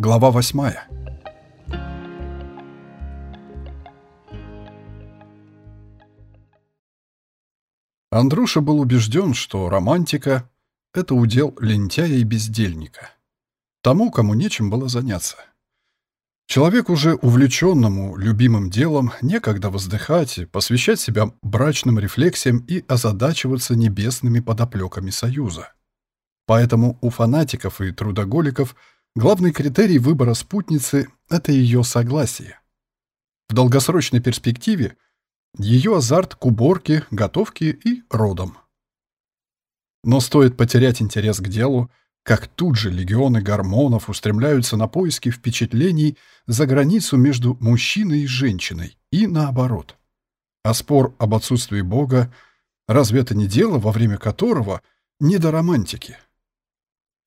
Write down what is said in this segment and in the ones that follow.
Глава восьмая. Андруша был убежден, что романтика — это удел лентяя и бездельника. Тому, кому нечем было заняться. Человек уже увлеченному любимым делом некогда воздыхать, посвящать себя брачным рефлексиям и озадачиваться небесными подоплеками союза. Поэтому у фанатиков и трудоголиков главный критерий выбора спутницы — это ее согласие. В долгосрочной перспективе ее азарт к уборке, готовке и родам. Но стоит потерять интерес к делу, как тут же легионы гормонов устремляются на поиски впечатлений за границу между мужчиной и женщиной, и наоборот. А спор об отсутствии Бога разве это не дело, во время которого не до романтики?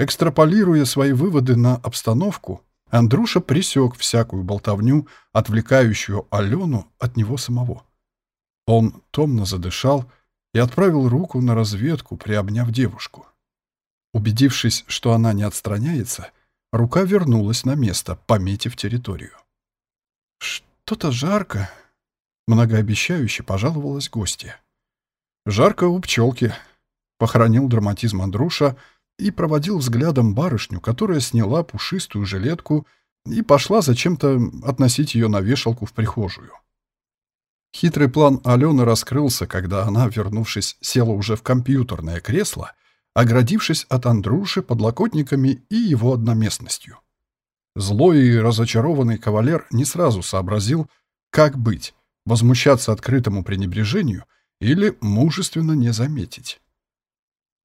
Экстраполируя свои выводы на обстановку, Андруша пресек всякую болтовню, отвлекающую Алену от него самого. Он томно задышал и отправил руку на разведку, приобняв девушку. Убедившись, что она не отстраняется, рука вернулась на место, пометив территорию. «Что-то жарко», — многообещающе пожаловалась гостья. «Жарко у пчелки», — похоронил драматизм Андруша и проводил взглядом барышню, которая сняла пушистую жилетку и пошла зачем-то относить ее на вешалку в прихожую. Хитрый план Алены раскрылся, когда она, вернувшись, села уже в компьютерное кресло оградившись от Андруши подлокотниками и его одноместностью. Злой и разочарованный кавалер не сразу сообразил, как быть, возмущаться открытому пренебрежению или мужественно не заметить.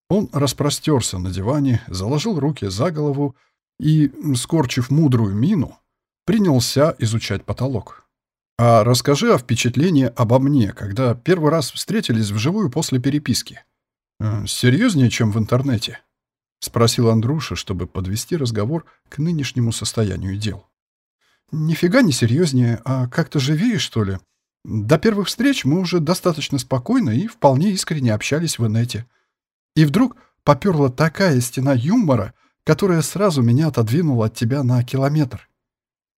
Он распростерся на диване, заложил руки за голову и, скорчив мудрую мину, принялся изучать потолок. «А расскажи о впечатлении обо мне, когда первый раз встретились вживую после переписки», Э, «Серьезнее, чем в интернете?» — спросил Андруша, чтобы подвести разговор к нынешнему состоянию дел. «Нифига не серьезнее, а как-то живее, что ли. До первых встреч мы уже достаточно спокойно и вполне искренне общались в инете. И вдруг поперла такая стена юмора, которая сразу меня отодвинула от тебя на километр.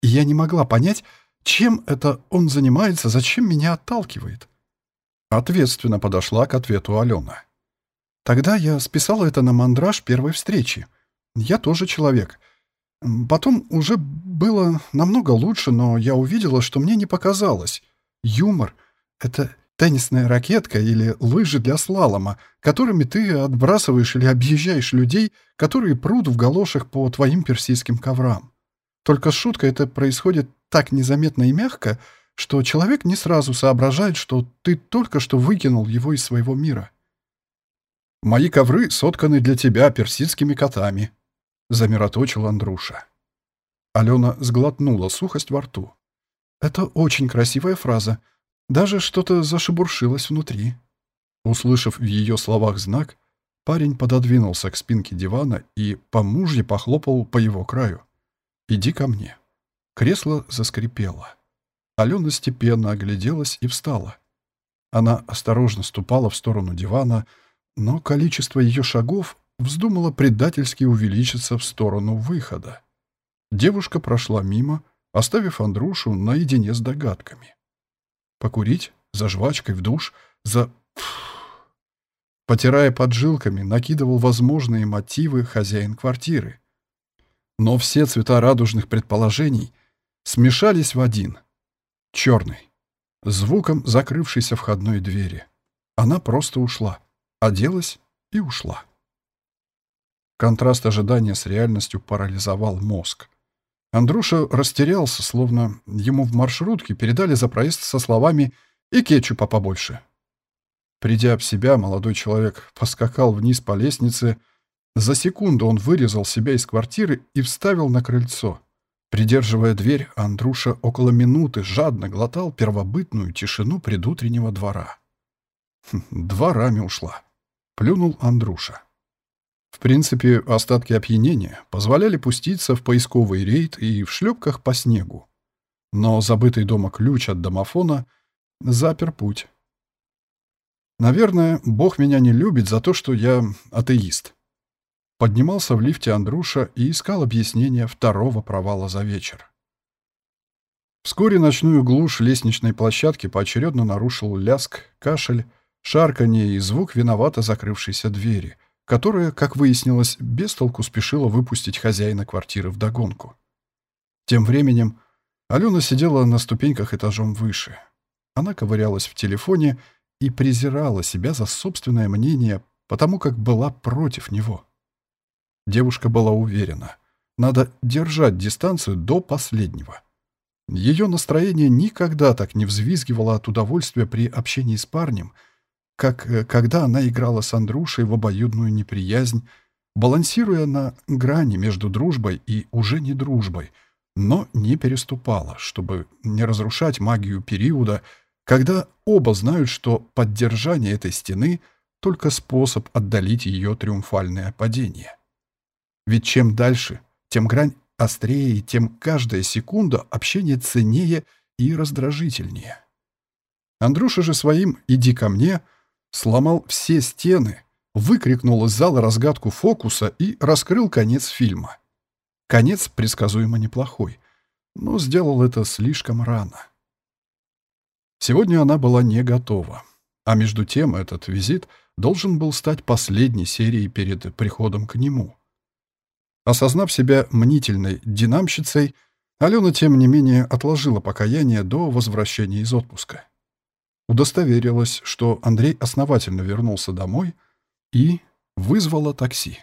И я не могла понять, чем это он занимается, зачем меня отталкивает». Ответственно подошла к ответу Алена. Тогда я списала это на мандраж первой встречи. Я тоже человек. Потом уже было намного лучше, но я увидела, что мне не показалось. Юмор — это теннисная ракетка или лыжи для слалома, которыми ты отбрасываешь или объезжаешь людей, которые прут в галошах по твоим персидским коврам. Только шутка это происходит так незаметно и мягко, что человек не сразу соображает, что ты только что выкинул его из своего мира. Мои ковры сотканы для тебя персидскими котами», — замироточил Андруша. Алена сглотнула сухость во рту. «Это очень красивая фраза. Даже что-то зашебуршилось внутри». Услышав в ее словах знак, парень пододвинулся к спинке дивана и по мужье похлопал по его краю. «Иди ко мне». Кресло заскрипело. Алена степенно огляделась и встала. Она осторожно ступала в сторону дивана, но количество ее шагов вздумало предательски увеличиться в сторону выхода. Девушка прошла мимо, оставив Андрушу наедине с догадками. Покурить, за жвачкой в душ, за... Потирая поджилками, накидывал возможные мотивы хозяин квартиры. Но все цвета радужных предположений смешались в один. Черный. Звуком закрывшейся входной двери. Она просто ушла оделась и ушла. Контраст ожидания с реальностью парализовал мозг. Андруша растерялся, словно ему в маршрутке передали за проезд со словами «и кетчупа побольше». Придя в себя, молодой человек поскакал вниз по лестнице. За секунду он вырезал себя из квартиры и вставил на крыльцо. Придерживая дверь, Андруша около минуты жадно глотал первобытную тишину предутреннего двора. Хм, дворами ушла. Плюнул Андруша. В принципе, остатки опьянения позволяли пуститься в поисковый рейд и в шлепках по снегу. Но забытый дома ключ от домофона запер путь. Наверное, Бог меня не любит за то, что я атеист. поднимался в лифте Андруша и искал объяснение второго провала за вечер. Вскоре ночную глушь лестничной площадки поочередно нарушил ляск, кашель, шарканье и звук виновато закрывшейся двери, которая, как выяснилось, без толку спешила выпустить хозяина квартиры вдогонку. Тем временем Алена сидела на ступеньках этажом выше. Она ковырялась в телефоне и презирала себя за собственное мнение, потому как была против него. Девушка была уверена, надо держать дистанцию до последнего. Ее настроение никогда так не взвизгивало от удовольствия при общении с парнем, как э, когда она играла с Андрушей в обоюдную неприязнь, балансируя на грани между дружбой и уже не дружбой, но не переступала, чтобы не разрушать магию периода, когда оба знают, что поддержание этой стены — только способ отдалить ее триумфальное падение. Ведь чем дальше, тем грань острее, тем каждая секунда общения ценнее и раздражительнее. Андрюша же своим «иди ко мне» сломал все стены, выкрикнул из зала разгадку фокуса и раскрыл конец фильма. Конец предсказуемо неплохой, но сделал это слишком рано. Сегодня она была не готова, а между тем этот визит должен был стать последней серией перед приходом к нему. Осознав себя мнительной динамщицей, Алена, тем не менее, отложила покаяние до возвращения из отпуска. Удостоверилась, что Андрей основательно вернулся домой и вызвала такси.